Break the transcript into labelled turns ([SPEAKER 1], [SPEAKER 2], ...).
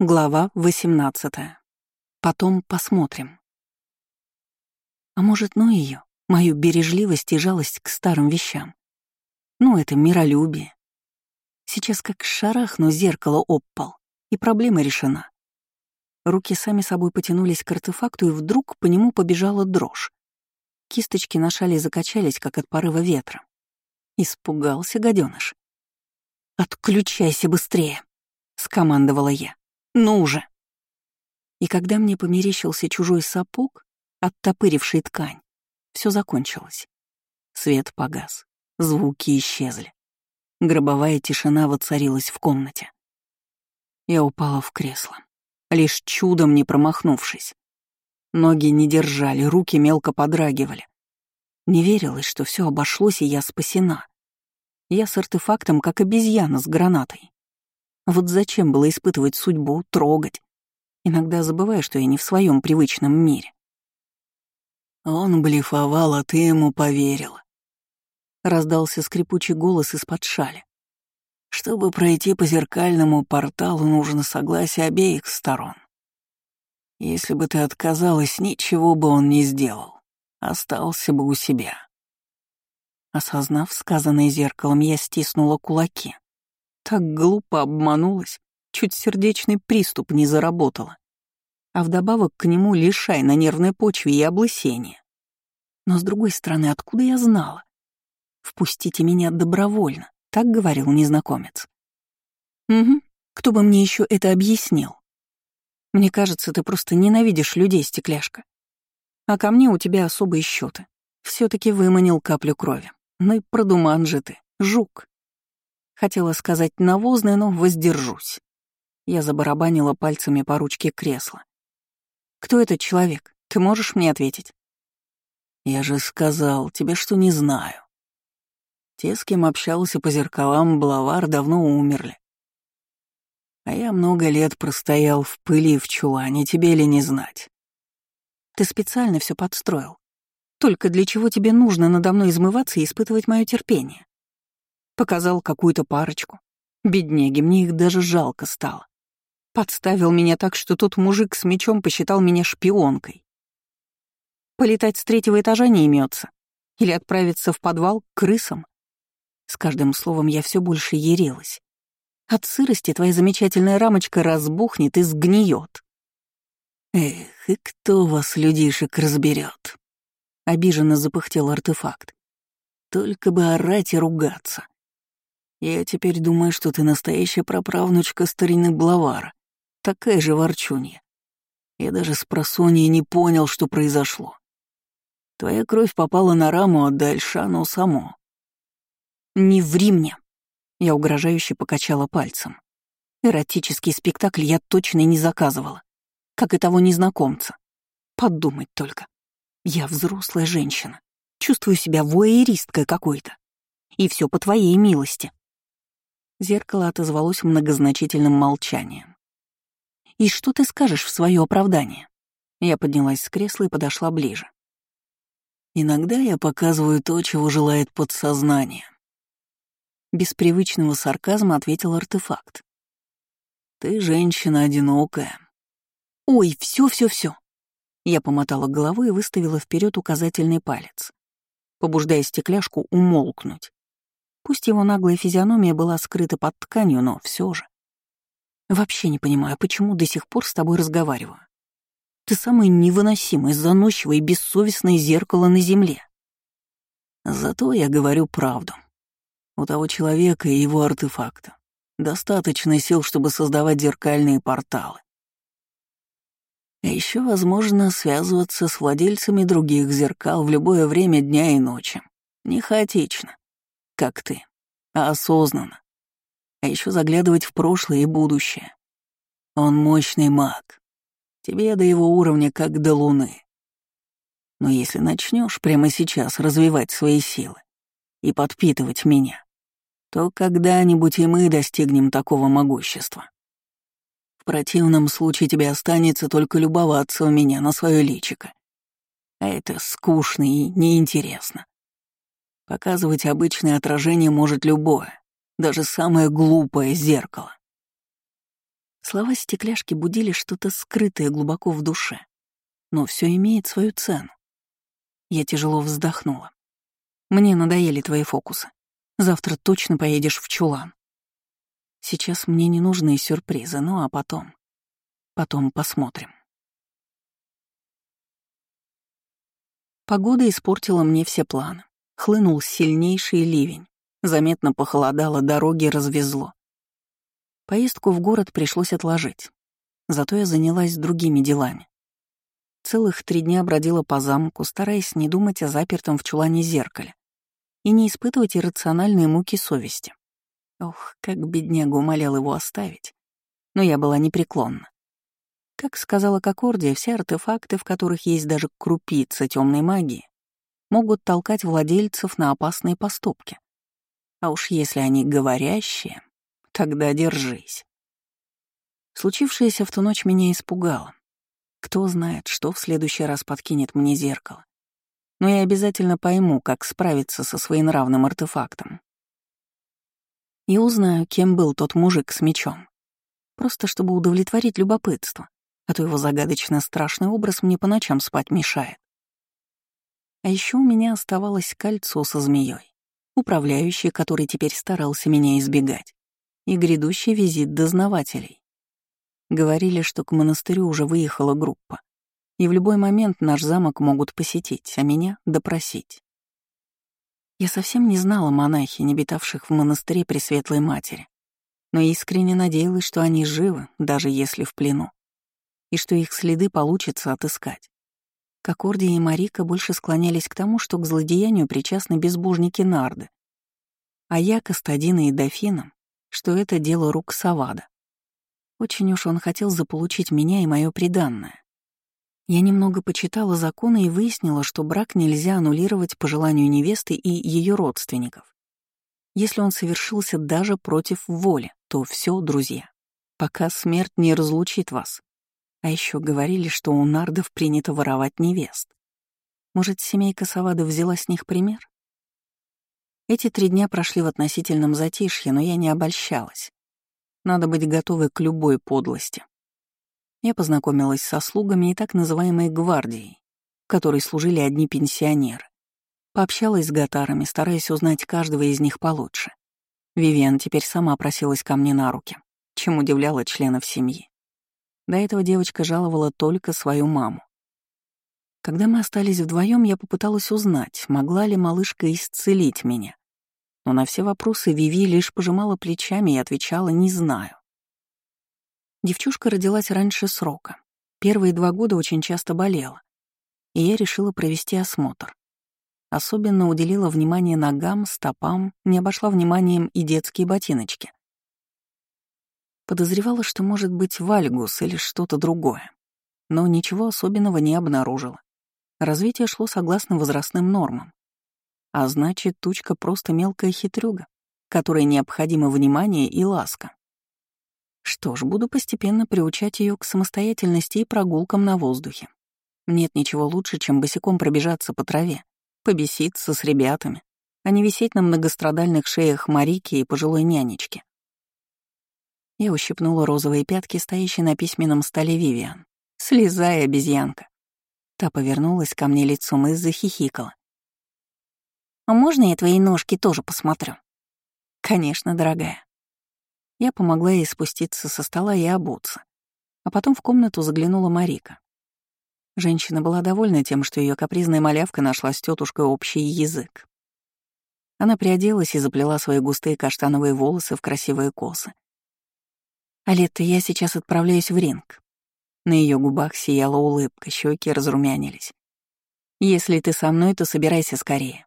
[SPEAKER 1] Глава 18. Потом посмотрим. А может, ну ее, мою бережливость и жалость к старым вещам. Ну, это миролюбие. Сейчас как шарахну зеркало об пол, и проблема решена. Руки сами собой потянулись к артефакту, и вдруг по нему побежала дрожь. Кисточки на шале закачались, как от порыва ветра. Испугался гаденыш. «Отключайся быстрее!» — скомандовала я. Ну уже. И когда мне померещился чужой сапог, оттопыривший ткань, все закончилось. Свет погас, звуки исчезли. Гробовая тишина воцарилась в комнате. Я упала в кресло, лишь чудом не промахнувшись. Ноги не держали, руки мелко подрагивали. Не верилось, что все обошлось, и я спасена. Я с артефактом, как обезьяна с гранатой. Вот зачем было испытывать судьбу, трогать? Иногда забываю, что я не в своем привычном мире. Он блефовал, а ты ему поверила. Раздался скрипучий голос из-под шали. Чтобы пройти по зеркальному порталу, нужно согласие обеих сторон. Если бы ты отказалась, ничего бы он не сделал. Остался бы у себя. Осознав сказанное зеркалом, я стиснула кулаки. Так глупо обманулась, чуть сердечный приступ не заработала. А вдобавок к нему лишай на нервной почве и облысение. Но с другой стороны, откуда я знала? «Впустите меня добровольно», — так говорил незнакомец. «Угу, кто бы мне еще это объяснил? Мне кажется, ты просто ненавидишь людей, стекляшка. А ко мне у тебя особые счеты. все таки выманил каплю крови. Ну и продуман же ты, жук. Хотела сказать навозный, но воздержусь. Я забарабанила пальцами по ручке кресла. «Кто этот человек? Ты можешь мне ответить?» «Я же сказал тебе, что не знаю. Те, с кем общался по зеркалам, Блавар, давно умерли. А я много лет простоял в пыли в чулане, тебе ли не знать?» «Ты специально все подстроил. Только для чего тебе нужно надо мной измываться и испытывать мое терпение?» Показал какую-то парочку. Бедняги, мне их даже жалко стало. Подставил меня так, что тот мужик с мечом посчитал меня шпионкой. Полетать с третьего этажа не имется. Или отправиться в подвал к крысам. С каждым словом я все больше ярилась. От сырости твоя замечательная рамочка разбухнет и сгниет. Эх, и кто вас, людишек, разберет? Обиженно запыхтел артефакт. Только бы орать и ругаться. Я теперь думаю, что ты настоящая праправнучка старины Блавара, такая же ворчунья. Я даже с просонья не понял, что произошло. Твоя кровь попала на раму, а дальше оно само. «Не ври мне!» Я угрожающе покачала пальцем. Эротический спектакль я точно не заказывала, как и того незнакомца. Подумать только. Я взрослая женщина, чувствую себя воэристкой какой-то. И все по твоей милости. Зеркало отозвалось многозначительным молчанием. «И что ты скажешь в свое оправдание?» Я поднялась с кресла и подошла ближе. «Иногда я показываю то, чего желает подсознание». Без привычного сарказма ответил артефакт. «Ты женщина одинокая». «Ой, все, все, все. Я помотала головой и выставила вперед указательный палец, побуждая стекляшку умолкнуть. Пусть его наглая физиономия была скрыта под тканью, но все же. Вообще не понимаю, почему до сих пор с тобой разговариваю. Ты самое невыносимое, заносчивое и бессовестное зеркало на земле. Зато я говорю правду. У того человека и его артефакта достаточно сил, чтобы создавать зеркальные порталы. А еще возможно связываться с владельцами других зеркал в любое время дня и ночи. Не хаотично как ты, а осознанно. А еще заглядывать в прошлое и будущее. Он мощный маг. Тебе до его уровня как до луны. Но если начнешь прямо сейчас развивать свои силы и подпитывать меня, то когда-нибудь и мы достигнем такого могущества. В противном случае тебе останется только любоваться у меня на свое личико. А это скучно и неинтересно. Показывать обычное отражение может любое, даже самое глупое зеркало. Слова стекляшки будили что-то скрытое глубоко в душе. Но все имеет свою цену. Я тяжело вздохнула. Мне надоели твои фокусы. Завтра точно поедешь в чулан. Сейчас мне не нужны сюрпризы, ну а потом... Потом посмотрим. Погода испортила мне все планы. Хлынул сильнейший ливень. Заметно похолодало, дороги развезло. Поездку в город пришлось отложить. Зато я занялась другими делами. Целых три дня бродила по замку, стараясь не думать о запертом в чулане зеркале и не испытывать иррациональные муки совести. Ох, как бедняга умолял его оставить. Но я была непреклонна. Как сказала Кокордия, все артефакты, в которых есть даже крупица темной магии, могут толкать владельцев на опасные поступки. А уж если они говорящие, тогда держись. Случившееся в ту ночь меня испугало. Кто знает, что в следующий раз подкинет мне зеркало. Но я обязательно пойму, как справиться со своенравным артефактом и узнаю, кем был тот мужик с мечом. Просто чтобы удовлетворить любопытство, а то его загадочно страшный образ мне по ночам спать мешает. А еще у меня оставалось кольцо со змеей, управляющий, который теперь старался меня избегать, и грядущий визит дознавателей. Говорили, что к монастырю уже выехала группа, и в любой момент наш замок могут посетить, а меня — допросить. Я совсем не знала монахинь, обитавших в монастыре Пресветлой Матери, но искренне надеялась, что они живы, даже если в плену, и что их следы получится отыскать. Кокордия и Марика больше склонялись к тому, что к злодеянию причастны безбожники Нарды, а я, Кастадина и Дофина, что это дело рук Савада. Очень уж он хотел заполучить меня и мое преданное. Я немного почитала законы и выяснила, что брак нельзя аннулировать по желанию невесты и ее родственников. Если он совершился даже против воли, то все, друзья, пока смерть не разлучит вас. А еще говорили, что у нардов принято воровать невест. Может, семейка Савада взяла с них пример? Эти три дня прошли в относительном затишье, но я не обольщалась. Надо быть готовой к любой подлости. Я познакомилась со слугами и так называемой гвардией, в которой служили одни пенсионеры. Пообщалась с гатарами, стараясь узнать каждого из них получше. Вивиан теперь сама просилась ко мне на руки, чем удивляла членов семьи. До этого девочка жаловала только свою маму. Когда мы остались вдвоем, я попыталась узнать, могла ли малышка исцелить меня. Но на все вопросы Виви лишь пожимала плечами и отвечала «не знаю». Девчушка родилась раньше срока. Первые два года очень часто болела. И я решила провести осмотр. Особенно уделила внимание ногам, стопам, не обошла вниманием и детские ботиночки. Подозревала, что может быть вальгус или что-то другое. Но ничего особенного не обнаружила. Развитие шло согласно возрастным нормам. А значит, тучка просто мелкая хитрюга, которой необходимо внимание и ласка. Что ж, буду постепенно приучать ее к самостоятельности и прогулкам на воздухе. Нет ничего лучше, чем босиком пробежаться по траве, побеситься с ребятами, а не висеть на многострадальных шеях Марики и пожилой нянечки. Я ущипнула розовые пятки, стоящие на письменном столе Вивиан. «Слезай, обезьянка!» Та повернулась ко мне лицом и захихикала. «А можно я твои ножки тоже посмотрю?» «Конечно, дорогая». Я помогла ей спуститься со стола и обуться. А потом в комнату заглянула Марика. Женщина была довольна тем, что ее капризная малявка нашла с тетушкой общий язык. Она приоделась и заплела свои густые каштановые волосы в красивые косы. «Алетта, я сейчас отправляюсь в ринг». На ее губах сияла улыбка, щеки разрумянились. «Если ты со мной, то собирайся скорее.